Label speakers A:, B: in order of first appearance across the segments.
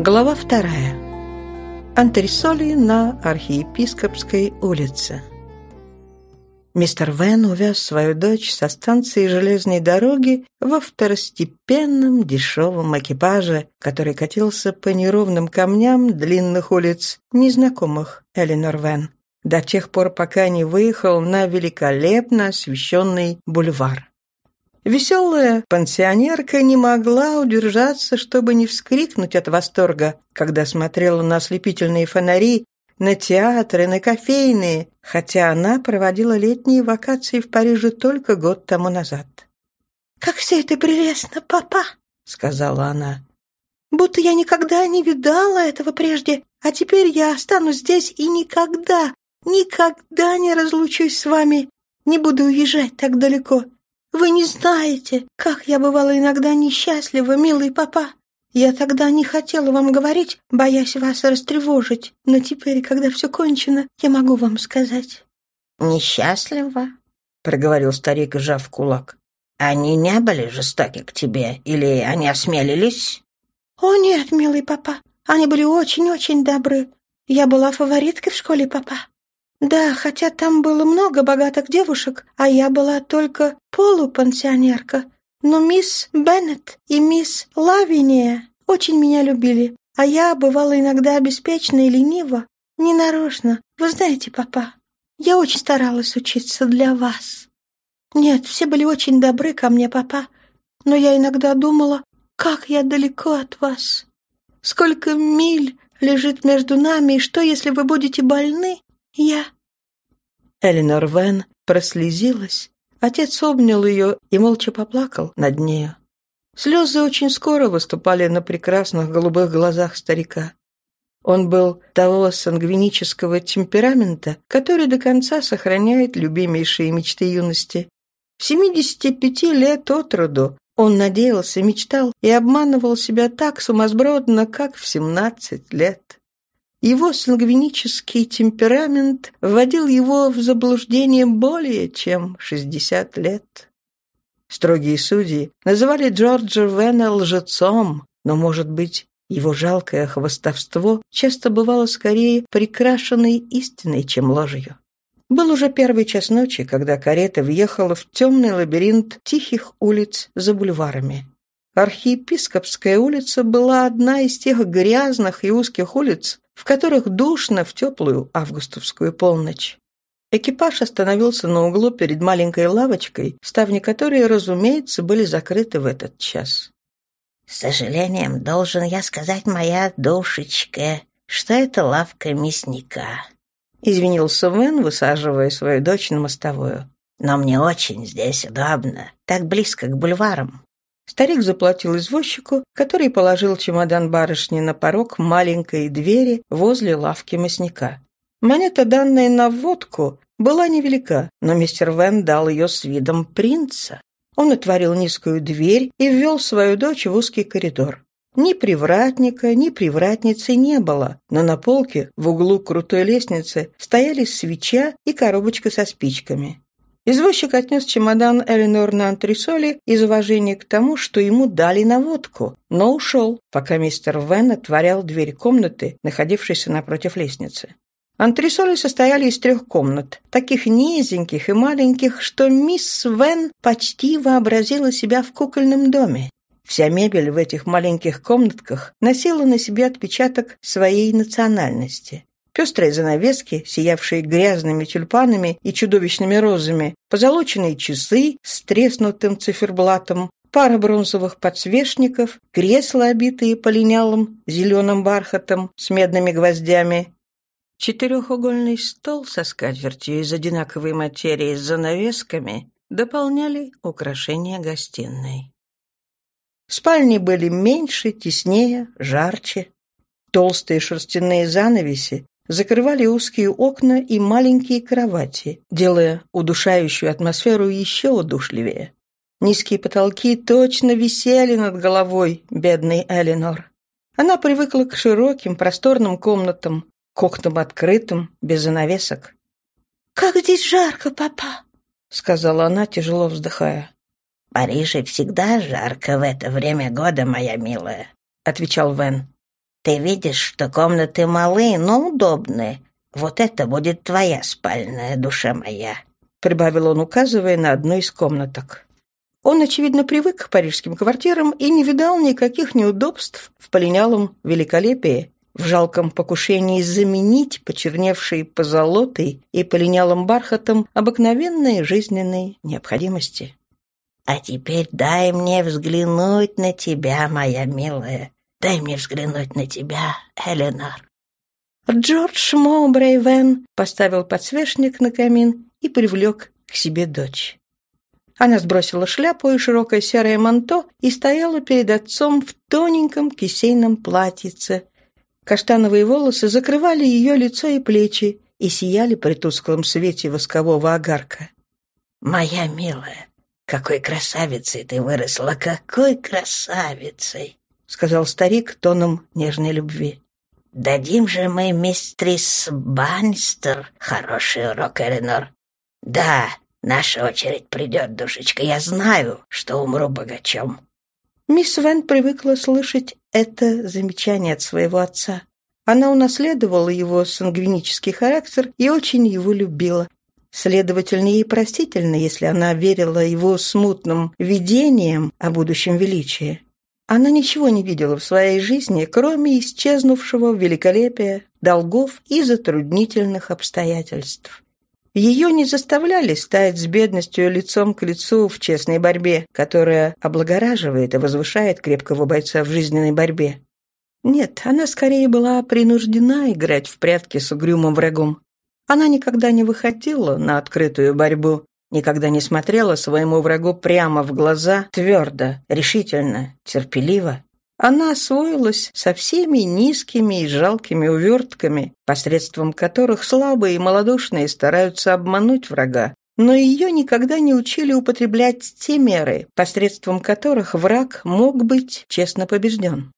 A: Глава вторая. Антресоли на архиепископской улице. Мистер Вен увез свою дочь со станции железной дороги во второстепенном дешевом экипаже, который катился по неровным камням длинных улиц, незнакомых Эленор Вен, до тех пор, пока не выехал на великолепно освещенный бульвар. Веселая пансионерка не могла удержаться, чтобы не вскрикнуть от восторга, когда смотрела на ослепительные фонари, на театры, на кофейные, хотя она проводила летние вакации в Париже только год тому назад. «Как все это прелестно, папа!» — сказала она. «Будто я никогда не видала этого прежде, а теперь я останусь здесь и никогда, никогда не разлучусь с вами, не буду уезжать так далеко. Вы не знаете, как я бывала иногда несчастлива, милый папа. Я тогда не хотела вам говорить, боясь вас растревожить, но теперь, когда все кончено, я могу вам сказать».
B: «Несчастлива?» — проговорил старик, сжав кулак. «Они не были жестоки к тебе, или они осмелились?»
A: «О, нет, милый папа, они были очень-очень добры. Я была фавориткой в школе папа. Да, хотя там было много богатых девушек, а я была только полупансионерка. Но мисс Беннет и мисс Лавиния очень меня любили, а я бывала иногда беспечна и ленива. Ненарочно. Вы знаете, папа, я очень старалась учиться для вас. Нет, все были очень добры ко мне, папа, но я иногда думала, как я далеко от вас. Сколько миль лежит между нами, и что, если вы будете больны, я...» Эленор Вен прослезилась. Отец обнял ее и молча поплакал над нею. Слезы очень скоро выступали на прекрасных голубых глазах старика. Он был того сангвинического темперамента, который до конца сохраняет любимейшие мечты юности. В 75 лет от роду он надеялся, мечтал и обманывал себя так сумасбродно, как в 17 лет. Его сангвинический темперамент вводил его в заблуждение более чем 60 лет. Строгие судьи называли Джорджа Вена лжецом, но, может быть, его жалкое хвостовство часто бывало скорее прикрашенной истиной, чем ложью. Был уже первый час ночи, когда карета въехала в темный лабиринт тихих улиц за бульварами. Архиепископская улица была одна из тех грязных и узких улиц, в которых душно в теплую августовскую полночь. Экипаж остановился на углу перед маленькой лавочкой, ставни которой, разумеется, были закрыты в этот час.
B: «С сожалением, должен я сказать, моя душечка, что это лавка мясника», — извинился Мэн, высаживая свою дочь на мостовую. «Но мне очень здесь удобно, так близко к бульварам.
A: Старик заплатил извозчику, который положил чемодан барышни на порог маленькой двери возле лавки мясника. Монета, данная на водку, была невелика, но мистер Вен дал ее с видом принца. Он отворил низкую дверь и ввел свою дочь в узкий коридор. Ни привратника, ни привратницы не было, но на полке в углу крутой лестницы стояли свеча и коробочка со спичками. Извозчик отнес чемодан Эленор на антресоли из уважения к тому, что ему дали наводку, но ушел, пока мистер Вен отворял дверь комнаты, находившейся напротив лестницы. Антресоли состояли из трех комнат, таких низеньких и маленьких, что мисс Вен почти вообразила себя в кукольном доме. Вся мебель в этих маленьких комнатках носила на себе отпечаток своей национальности. Пестрые занавески, сиявшие грязными тюльпанами и чудовищными розами, позолоченные часы с треснутым циферблатом, пара бронзовых подсвечников, кресла, обитые полинялым зеленым бархатом с медными гвоздями, четырехугольный стол со скатертью из одинаковой материи с занавесками дополняли украшения гостиной. Спальни были меньше, теснее, жарче. Толстые шерстяные занавеси закрывали узкие окна и маленькие кровати, делая удушающую атмосферу еще удушливее. Низкие потолки точно висели над головой бедной Эленор. Она привыкла к широким, просторным комнатам, к окнам открытым, без занавесок. «Как здесь жарко, папа!» — сказала она, тяжело вздыхая.
B: «В Париже всегда жарко в это время года, моя милая», — отвечал Вен. Ты видишь, что комнаты малые, но удобные. Вот это будет твоя спальная, душа моя», — прибавил он, указывая на одну из комнаток. Он, очевидно, привык к парижским квартирам и не видал никаких неудобств в полинялом великолепии, в жалком покушении заменить почерневшие позолотой и полинялым бархатом обыкновенные жизненные необходимости. «А теперь дай мне взглянуть на тебя, моя милая. Дай мне взглянуть на тебя, Эленор».
A: Джордж Моубрей Вен поставил подсвечник на камин и привлек к себе дочь. Она сбросила шляпу и широкое серое манто и стояла перед отцом в тоненьком кисейном платьице. Каштановые волосы закрывали ее лицо и плечи и сияли при тусклом свете воскового огарка.
B: «Моя милая, какой красавицей ты выросла, какой красавицей!» — сказал старик тоном нежной любви. «Дадим же мы мистрис Баннистер хороший урок, Эленор. Да, Наша очередь придет, душечка. Я знаю, что умру богачом».
A: Мисс Вен привыкла слышать это замечание от своего отца. Она унаследовала его сангвинический характер и очень его любила. Следовательно, ей простительно, если она верила его смутным видениям о будущем величии. Она ничего не видела в своей жизни, кроме исчезнувшего великолепия, долгов и затруднительных обстоятельств. Ее не заставляли стать с бедностью лицом к лицу в честной борьбе, которая облагораживает и возвышает крепкого бойца в жизненной борьбе. Нет, она скорее была принуждена играть в прятки с угрюмым врагом. Она никогда не выходила на открытую борьбу, никогда не смотрела своему врагу прямо в глаза, твердо, решительно, терпеливо. Она освоилась со всеми низкими и жалкими увертками, посредством которых слабые и малодушные стараются обмануть врага. Но ее никогда не учили употреблять те меры, посредством которых враг мог быть честно побежден.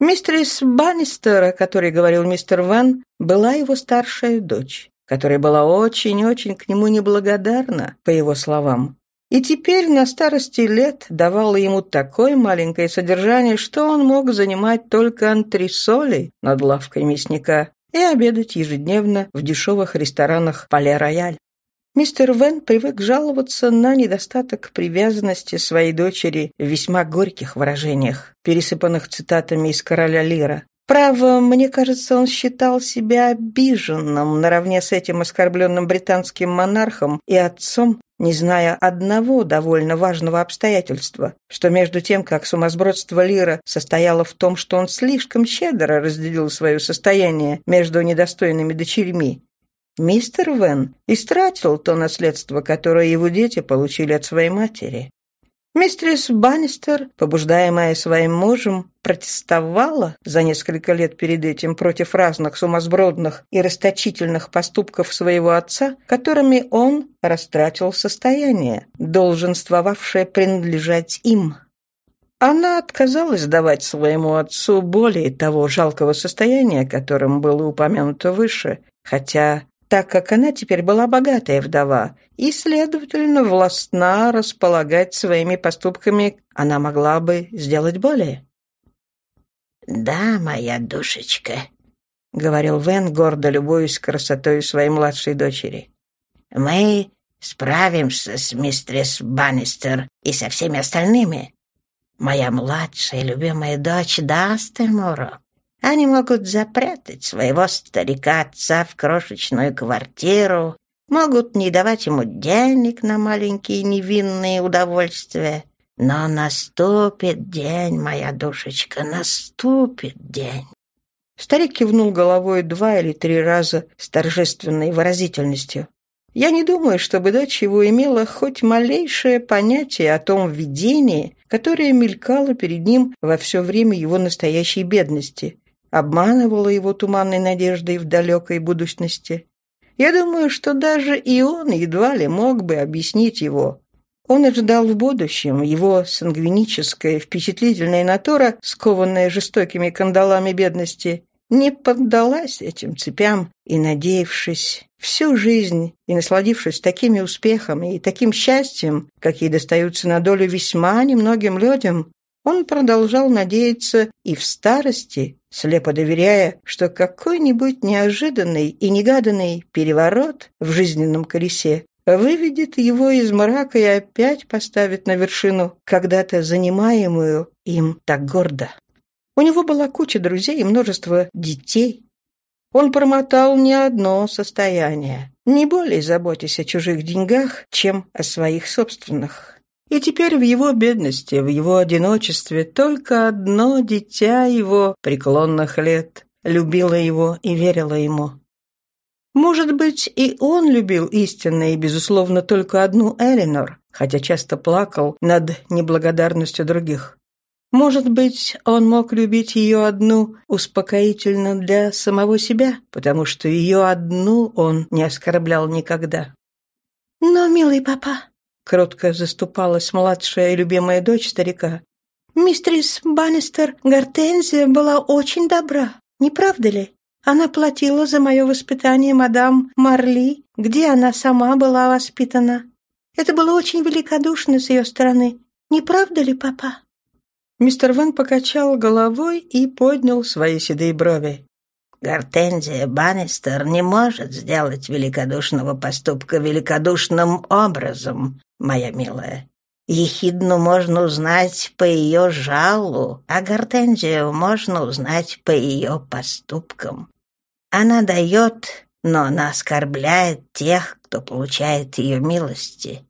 A: Мистерис Баннистер, о которой говорил мистер Ван, была его старшая дочь, которая была очень-очень к нему неблагодарна, по его словам и теперь на старости лет давала ему такое маленькое содержание, что он мог занимать только антресоли над лавкой мясника и обедать ежедневно в дешевых ресторанах «Пале-Рояль». Мистер Вен привык жаловаться на недостаток привязанности своей дочери в весьма горьких выражениях, пересыпанных цитатами из «Короля Лира». Право, мне кажется, он считал себя обиженным наравне с этим оскорбленным британским монархом и отцом, не зная одного довольно важного обстоятельства, что между тем, как сумасбродство Лира состояло в том, что он слишком щедро разделил свое состояние между недостойными дочерьми, мистер Вен истратил то наследство, которое его дети получили от своей матери. Мистерис Баннистер, побуждаемая своим мужем, протестовала за несколько лет перед этим против разных сумасбродных и расточительных поступков своего отца, которыми он растратил состояние, долженствовавшее принадлежать им. Она отказалась давать своему отцу более того жалкого состояния, которым было упомянуто выше, хотя так как она теперь была богатая вдова и, следовательно, властна располагать своими поступками, она могла бы сделать более.
B: «Да, моя душечка», —
A: говорил Вен, гордо любуясь красотой своей младшей дочери.
B: «Мы справимся с мистерс Баннистер и со всеми остальными. Моя младшая любимая дочь даст им урок. Они могут запрятать своего старика-отца в крошечную квартиру, могут не давать ему денег на маленькие невинные удовольствия. Но наступит день, моя душечка, наступит день.
A: Старик кивнул головой два или три раза с торжественной выразительностью. Я не думаю, чтобы дочь его имела хоть малейшее понятие о том видении, которое мелькало перед ним во все время его настоящей бедности, обманывала его туманной надеждой в далекой будущности. Я думаю, что даже и он едва ли мог бы объяснить его. Он ожидал в будущем, его сангвиническая, впечатлительная натура, скованная жестокими кандалами бедности, не поддалась этим цепям и, надеявшись всю жизнь и насладившись такими успехами и таким счастьем, какие достаются на долю весьма немногим людям,
B: Он продолжал надеяться и в старости, слепо доверяя, что какой-нибудь неожиданный и негаданный переворот в жизненном колесе выведет его из мрака и опять поставит на вершину, когда-то занимаемую им так гордо. У него была куча друзей и множество детей. Он промотал не одно состояние, не более заботясь о чужих деньгах, чем о своих собственных. И теперь в его бедности, в его одиночестве только одно дитя его преклонных лет любило его и верило ему. Может быть, и он любил истинно и, безусловно, только одну Элинор, хотя часто плакал над неблагодарностью других. Может быть, он мог любить ее одну успокоительно для самого себя, потому что ее одну он не оскорблял никогда.
A: «Но, милый папа», —
B: кротко заступалась младшая и любимая дочь старика,
A: «мистрис Баннистер Гортензия была очень добра, не правда ли? Она платила за мое воспитание мадам Марли, где она сама была воспитана. Это было очень великодушно с ее стороны, не правда ли, папа?»
B: Мистер Вен покачал головой и поднял свои седые брови.
C: Гортензия Баннистер не может сделать великодушного поступка великодушным образом, моя милая. Ехидну можно узнать по ее жалу, а Гортензию можно узнать по ее поступкам. Она дает, но она оскорбляет тех, кто получает ее милости.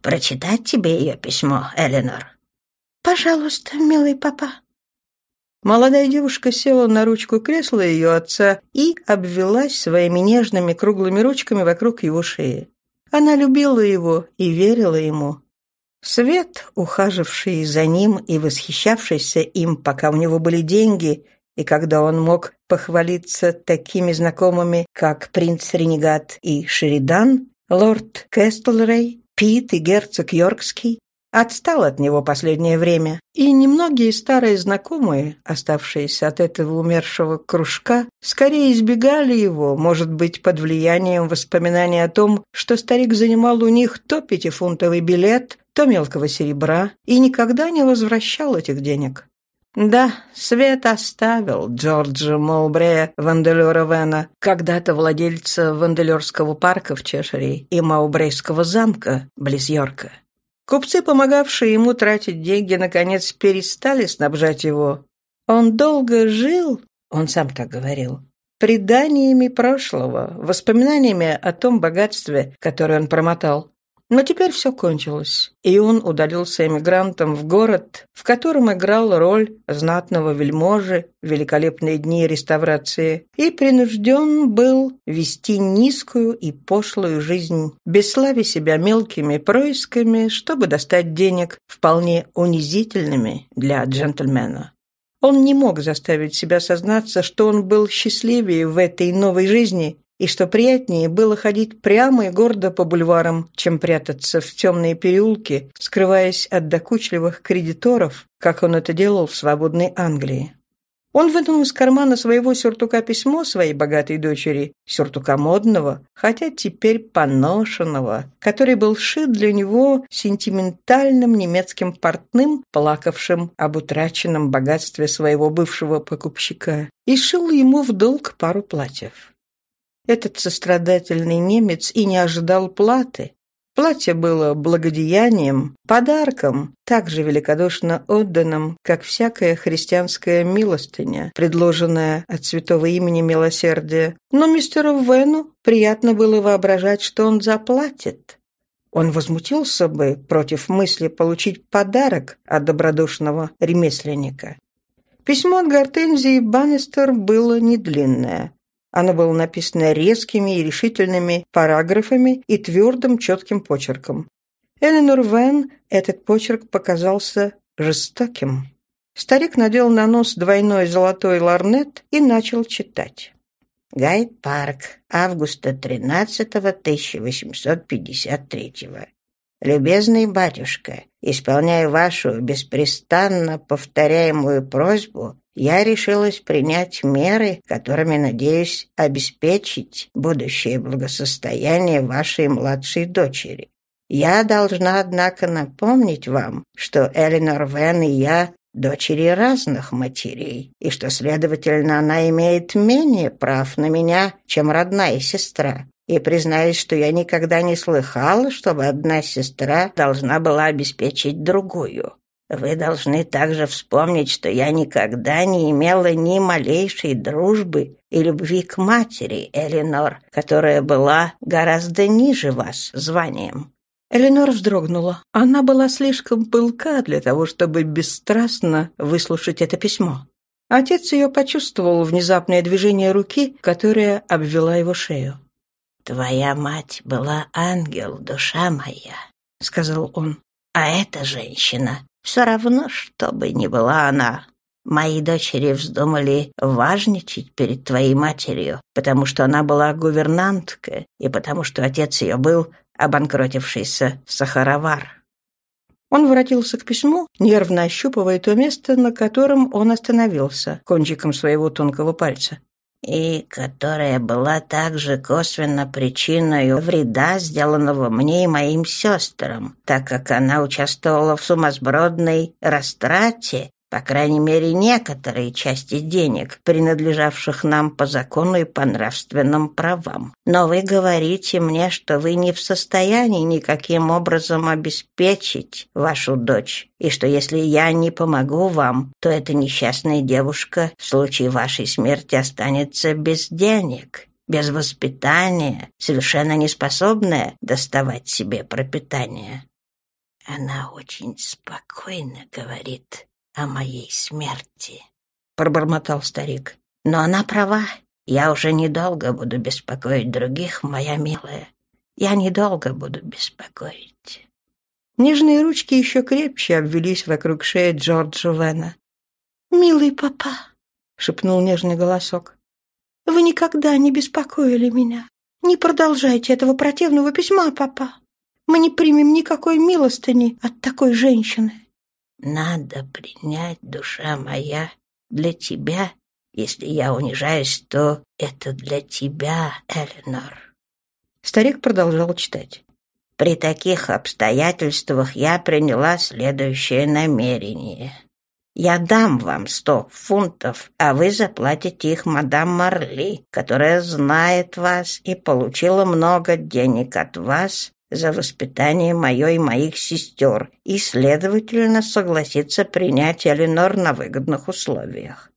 C: Прочитать тебе ее письмо, Эленор?
A: Пожалуйста, милый папа.
B: Молодая девушка села на ручку кресла ее отца и обвелась своими нежными круглыми ручками вокруг его шеи. Она любила его и верила ему. Свет, ухаживший за ним и восхищавшийся им, пока у него были деньги, и когда он мог похвалиться такими знакомыми, как принц Ренегат и Шеридан, лорд Кестлрей, Пит и герцог Йоркский, отстал от него последнее время, и немногие старые знакомые, оставшиеся от этого умершего кружка, скорее избегали его, может быть, под влиянием воспоминаний о том, что старик занимал у них то пятифунтовый билет, то мелкого серебра, и никогда не возвращал этих денег. Да, Свет оставил Джорджа Маубрея Ванделера Вена, когда-то владельца Ванделерского парка в Чешире и Маубрейского замка близ Йорка. Купцы, помогавшие ему тратить деньги, наконец перестали снабжать его. Он долго жил, он сам так говорил, преданиями прошлого, воспоминаниями о том богатстве, которое он промотал. Но теперь все кончилось, и он удалился эмигрантом в город, в котором играл роль знатного вельможи в великолепные дни реставрации, и принужден был вести низкую и пошлую жизнь, бесславя себя мелкими происками, чтобы достать денег, вполне унизительными для джентльмена. Он не мог заставить себя сознаться, что он был счастливее в этой новой жизни, и что приятнее было ходить прямо и гордо по бульварам, чем прятаться в темные переулки, скрываясь от докучливых кредиторов, как он это делал в свободной Англии. Он вынул из кармана своего сюртука письмо своей богатой дочери, сюртука модного, хотя теперь поношенного, который был шит для него сентиментальным немецким портным, плакавшим об утраченном богатстве своего бывшего покупщика, и шил ему в долг пару платьев. Этот сострадательный немец и не ожидал платы. Платье было благодеянием, подарком, так же великодушно отданным, как всякая христианская милостыня, предложенная от святого имени милосердия. Но мистеру Вену приятно было воображать, что он заплатит. Он возмутился бы против мысли получить подарок от добродушного ремесленника. Письмо от Гортензии Баннистер было недлинное. Оно было написано резкими и решительными параграфами и твердым четким почерком. Эленор Вен этот почерк показался жестоким. Старик надел на нос двойной золотой ларнет и начал читать. Гайд Парк, августа 13 1853 «Любезный батюшка, исполняя вашу беспрестанно повторяемую просьбу, я решилась принять меры, которыми надеюсь обеспечить будущее благосостояние вашей младшей дочери.
C: Я должна, однако, напомнить вам, что Эленор Вен и я дочери разных матерей, и что, следовательно, она имеет менее прав на меня, чем родная сестра. И признаюсь, что я никогда не слыхала, чтобы одна сестра должна была обеспечить другую. Вы должны также вспомнить, что я никогда не имела ни малейшей дружбы и любви к матери Элинор, которая была гораздо ниже вас званием.
A: Эленор вздрогнула. Она была слишком пылка для того, чтобы бесстрастно выслушать это письмо. Отец ее почувствовал внезапное движение руки, которая обвела его шею.
C: «Твоя мать была ангел, душа моя», — сказал он. «А эта женщина все равно, что бы ни была она. Мои дочери вздумали важничать перед твоей матерью, потому что она была гувернантка и потому что отец ее был обанкротившийся сахаровар.
A: Он воротился к письму, нервно ощупывая то место, на котором он остановился, кончиком своего тонкого пальца.
C: И которая была также косвенно причиной вреда, сделанного мне и моим сестрам, так как она участвовала в сумасбродной растрате по крайней мере, некоторые части денег, принадлежавших нам по закону и по нравственным правам. Но вы говорите мне, что вы не в состоянии никаким образом обеспечить вашу дочь, и что если я не помогу вам, то эта несчастная девушка в случае вашей смерти останется без денег, без воспитания, совершенно неспособная доставать себе пропитание. Она очень спокойно говорит, о моей смерти», — пробормотал старик. «Но она права. Я уже недолго буду беспокоить других, моя милая. Я недолго буду беспокоить».
A: Нежные ручки еще крепче обвелись вокруг шеи Джорджа Вена. «Милый папа», — шепнул нежный голосок, — «вы никогда не беспокоили меня. Не продолжайте этого противного письма, папа. Мы не примем никакой милостыни от такой женщины».
C: Надо принять, душа моя, для тебя. Если я унижаюсь, то это для тебя, Эленор.
A: Старик продолжал читать.
C: При таких обстоятельствах я приняла следующее намерение. Я дам вам сто фунтов, а вы заплатите их мадам Марли, которая знает вас и получила много денег от вас за воспитание мое и моих сестер и, следовательно, согласится принять Эленор на выгодных условиях.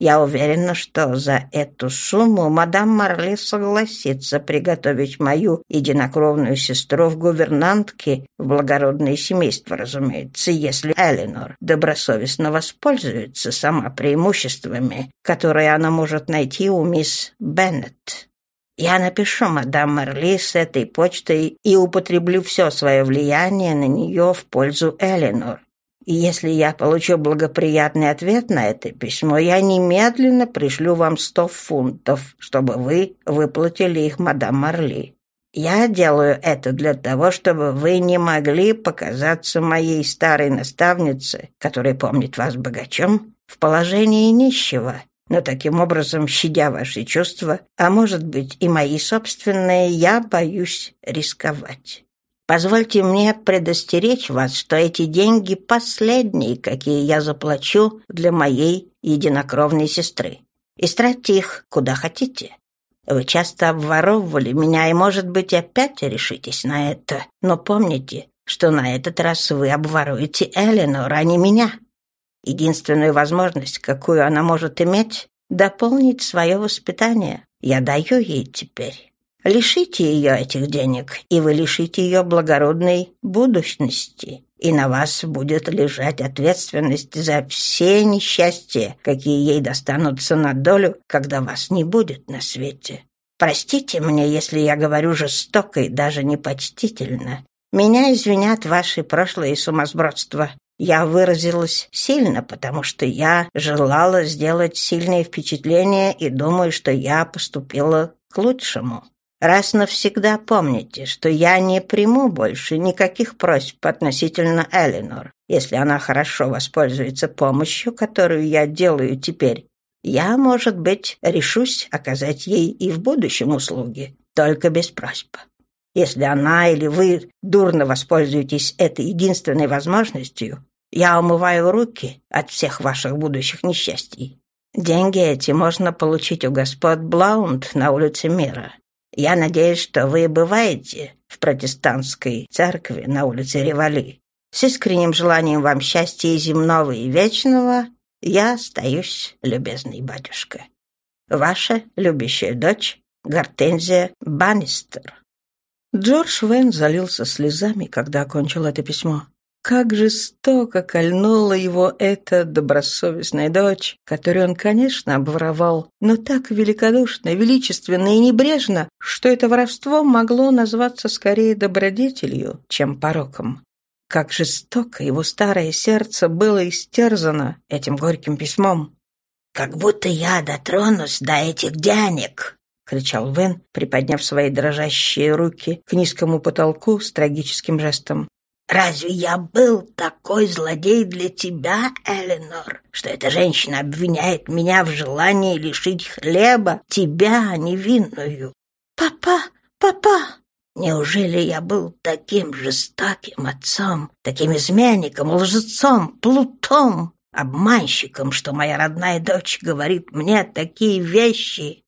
C: Я уверена, что за эту сумму мадам Марли согласится приготовить мою единокровную сестру в гувернантке в благородное семейство, разумеется, если Эленор добросовестно воспользуется сама преимуществами, которые она может найти у мисс Беннет. Я напишу мадам Марли с этой почтой и употреблю все свое влияние на нее в пользу Эленор. И если я получу благоприятный ответ на это письмо, я немедленно пришлю вам сто фунтов, чтобы вы выплатили их мадам Марли. Я делаю это для того, чтобы вы не могли показаться моей старой наставнице, которая помнит вас богачом, в положении нищего, но таким образом, щадя ваши чувства, а может быть и мои собственные, я боюсь рисковать. Позвольте мне предостеречь вас, что эти деньги последние, какие я заплачу для моей единокровной сестры. Истратьте их куда хотите. Вы часто обворовывали меня, и, может быть, опять решитесь на это. Но помните, что на этот раз вы обворуете Эленор, а не меня. Единственную возможность, какую она может иметь, дополнить свое воспитание. Я даю ей теперь. Лишите ее этих денег, и вы лишите ее благородной будущности. И на вас будет лежать ответственность за все несчастья, какие ей достанутся на долю, когда вас не будет на свете. Простите мне, если я говорю жестоко и даже непочтительно. Меня извинят ваши прошлые сумасбродства. Я выразилась сильно, потому что я желала сделать сильное впечатление и думаю, что я поступила к лучшему. Раз навсегда помните, что я не приму больше никаких просьб относительно Эленор, если она хорошо воспользуется помощью, которую я делаю теперь. Я, может быть, решусь оказать ей и в будущем услуги, только без просьб. Если она или вы дурно воспользуетесь этой единственной возможностью, я умываю руки от всех ваших будущих несчастий. Деньги эти можно получить у господ Блаунд на улице Мира. Я надеюсь, что вы бываете в протестантской церкви на улице Ревали. С искренним желанием вам счастья земного, и вечного я остаюсь, любезный батюшка. Ваша любящая дочь Гортензия Баннистер.
B: Джордж Вен залился слезами, когда окончил это письмо. Как жестоко кольнула его эта добросовестная дочь, которую он, конечно, обворовал, но так великодушно, величественно и небрежно, что это воровство могло назваться скорее добродетелью, чем пороком. Как жестоко его старое сердце было истерзано этим горьким письмом.
C: «Как будто я дотронусь до этих денег!» — кричал Вен, приподняв свои дрожащие руки к низкому потолку с трагическим жестом. «Разве я был такой злодей для тебя, Эленор, что эта женщина обвиняет меня в желании лишить хлеба тебя, невинную?»
A: «Папа, папа!»
C: Неужели я был таким жестоким отцом, таким изменником, лжецом, плутом, обманщиком, что моя родная дочь говорит мне такие вещи?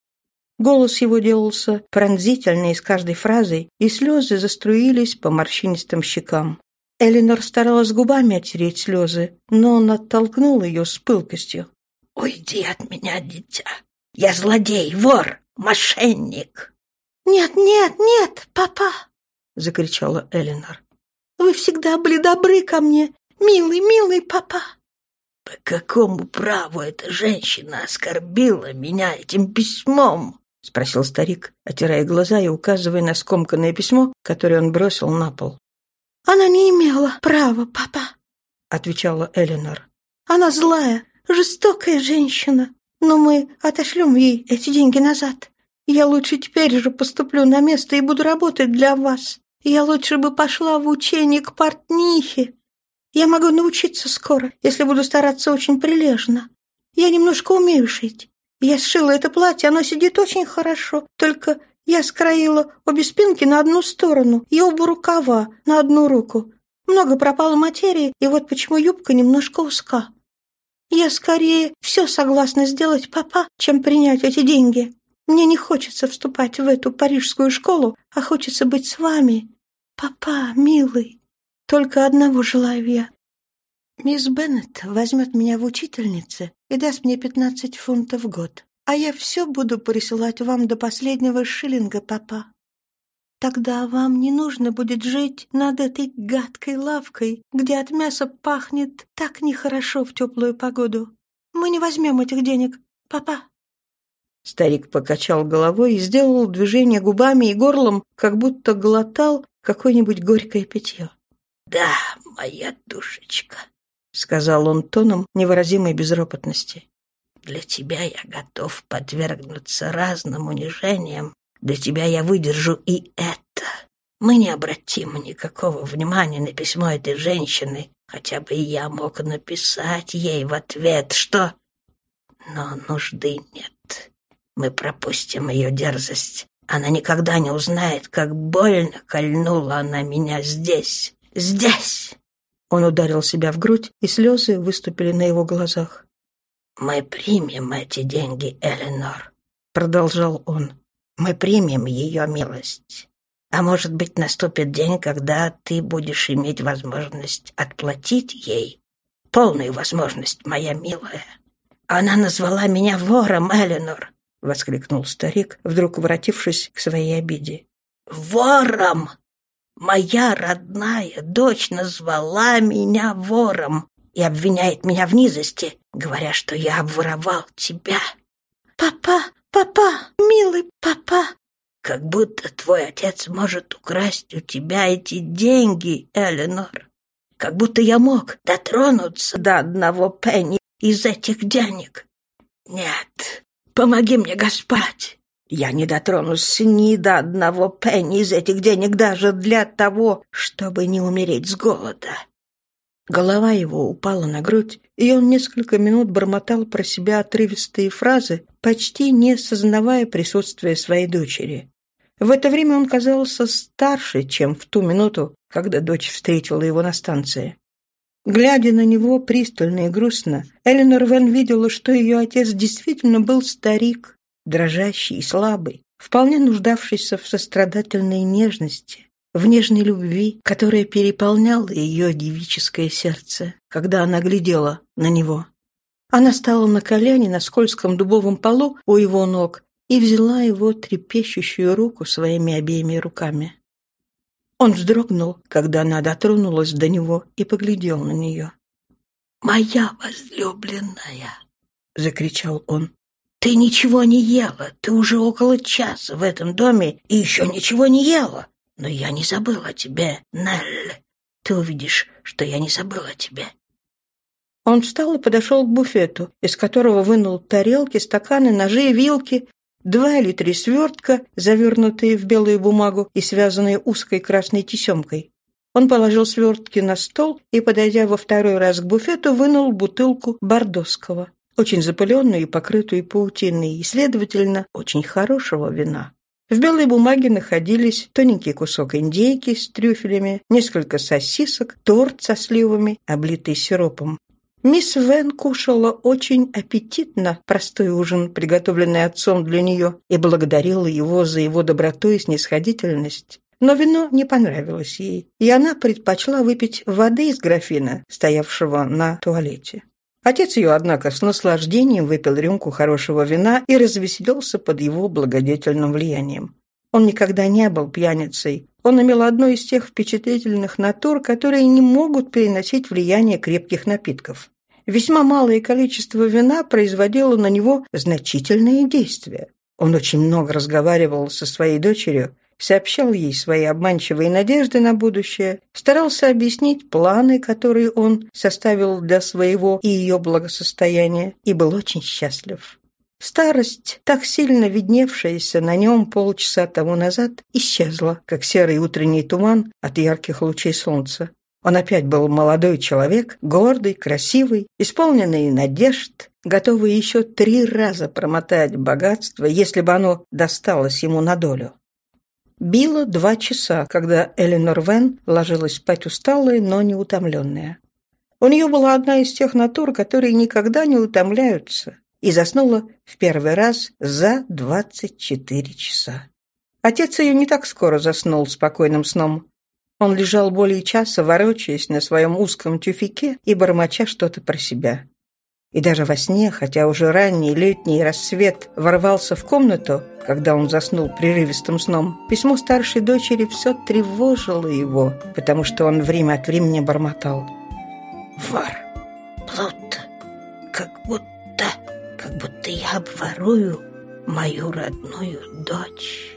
B: Голос его делался пронзительный с каждой фразой, и слезы заструились по морщинистым щекам. Эленор старалась губами оттереть слезы, но он оттолкнул ее с пылкостью.
C: «Уйди от меня, дитя! Я злодей, вор, мошенник!»
A: «Нет, нет, нет, папа!» — закричала Эленор. «Вы всегда были добры ко мне, милый, милый папа!»
C: «По какому праву эта женщина оскорбила меня этим письмом?»
B: — спросил старик, отирая глаза и указывая на скомканное письмо, которое он бросил на пол.
A: «Она не имела права, папа», —
B: отвечала Эленор.
A: «Она злая, жестокая женщина, но мы отошлем ей эти деньги назад. Я лучше теперь же поступлю на место и буду работать для вас. Я лучше бы пошла в учение к портнихе. Я могу научиться скоро, если буду стараться очень прилежно. Я немножко умею шить. Я сшила это платье, оно сидит очень хорошо, только я скроила обе спинки на одну сторону и оба рукава на одну руку. Много пропало материи, и вот почему юбка немножко узка. Я скорее все согласна сделать, папа, чем принять эти деньги. Мне не хочется вступать в эту парижскую школу, а хочется быть с вами. Папа, милый, только одного желаю я. Мисс Беннет возьмет меня в учительнице и даст мне пятнадцать фунтов в год, а я все буду присылать вам до последнего шиллинга, папа. Тогда вам не нужно будет жить над этой гадкой лавкой, где от мяса пахнет так нехорошо в теплую погоду. Мы не возьмем этих денег, папа.
B: Старик покачал головой и сделал движение губами и горлом, как будто глотал какое-нибудь горькое питье.
C: «Да, моя душечка», —
B: сказал он тоном невыразимой безропотности.
C: «Для тебя я готов подвергнуться разным унижениям. Для тебя я выдержу и это. Мы не обратим никакого внимания на письмо этой женщины, хотя бы я мог написать ей в ответ, что... Но нужды нет. Мы пропустим ее дерзость. Она никогда не узнает, как больно кольнула она меня здесь. Здесь!»
B: Он ударил себя в грудь, и слезы выступили на его глазах.
C: «Мы примем эти деньги, Эленор», —
B: продолжал он.
C: «Мы примем ее милость. А может быть, наступит день, когда ты будешь иметь возможность отплатить ей. Полную возможность, моя милая. Она назвала меня вором, Эленор», — воскликнул старик, вдруг воротившись к своей обиде. «Вором!» Моя родная дочь назвала меня вором и обвиняет меня в низости, говоря, что я обворовал тебя.
A: Папа, папа, милый папа.
C: Как будто твой отец может украсть у тебя эти деньги, Эленор. Как будто я мог дотронуться до одного пенни из этих денег. Нет, помоги мне, Господь. Я не дотронусь ни до одного пенни из этих денег даже для того, чтобы не умереть с голода».
B: Голова его упала на грудь, и он несколько минут бормотал про себя отрывистые фразы, почти не осознавая присутствия своей дочери. В это время он казался старше, чем в ту минуту, когда дочь встретила его на станции. Глядя на него пристально и грустно, Эленор Вен видела, что ее отец действительно был старик, дрожащий и слабый, вполне нуждавшийся в сострадательной нежности, в нежной любви, которая переполняла ее девическое сердце, когда она глядела на него. Она стала на колени на скользком дубовом полу у его ног и взяла его трепещущую руку своими обеими руками. Он вздрогнул, когда она дотронулась до него и поглядел на нее. «Моя возлюбленная!» — закричал он. «Ты ничего не ела, ты уже около часа в этом доме и еще ничего не ела. Но я не забыл о тебе, Нелл. Ты увидишь, что я не забыл о тебе». Он встал и подошел к буфету, из которого вынул тарелки, стаканы, ножи и вилки, два или три свертка, завернутые в белую бумагу и связанные узкой красной тесемкой. Он положил свертки на стол и, подойдя во второй раз к буфету, вынул бутылку бордоского, очень запыленную и покрытую паутиной, и, следовательно, очень хорошего вина. В белой бумаге находились тоненький кусок индейки с трюфелями, несколько сосисок, торт со сливами, облитый сиропом, Мисс Вен кушала очень аппетитно простой ужин, приготовленный отцом для нее, и благодарила его за его доброту и снисходительность. Но вино не понравилось ей, и она предпочла выпить воды из графина, стоявшего на туалете. Отец ее, однако, с наслаждением выпил рюмку хорошего вина и развеселился под его благодетельным влиянием. Он никогда не был пьяницей. Он имел одно из тех впечатлительных натур, которые не могут переносить влияние крепких напитков. Весьма малое количество вина производило на него значительные действия. Он очень много разговаривал со своей дочерью, сообщал ей свои обманчивые надежды на будущее, старался объяснить планы, которые он составил для своего и ее благосостояния, и был очень счастлив. Старость, так сильно видневшаяся на нем полчаса тому назад, исчезла, как серый утренний туман от ярких лучей солнца. Он опять был молодой человек, гордый, красивый, исполненный надежд, готовый еще три раза промотать богатство, если бы оно досталось ему на долю. Било два часа, когда Эленор Вен ложилась спать усталая, но не утомленная. У нее была одна из тех натур, которые никогда не утомляются, и заснула в первый раз за двадцать четыре часа. Отец ее не так скоро заснул спокойным сном. Он лежал более часа, ворочаясь на своем узком тюфике и бормоча что-то про себя. И даже во сне, хотя уже ранний летний рассвет ворвался в комнату, когда он заснул прерывистым сном, письмо старшей дочери все тревожило его, потому что он время от времени бормотал. «Вар, плут, как будто, как будто я обворую мою родную дочь».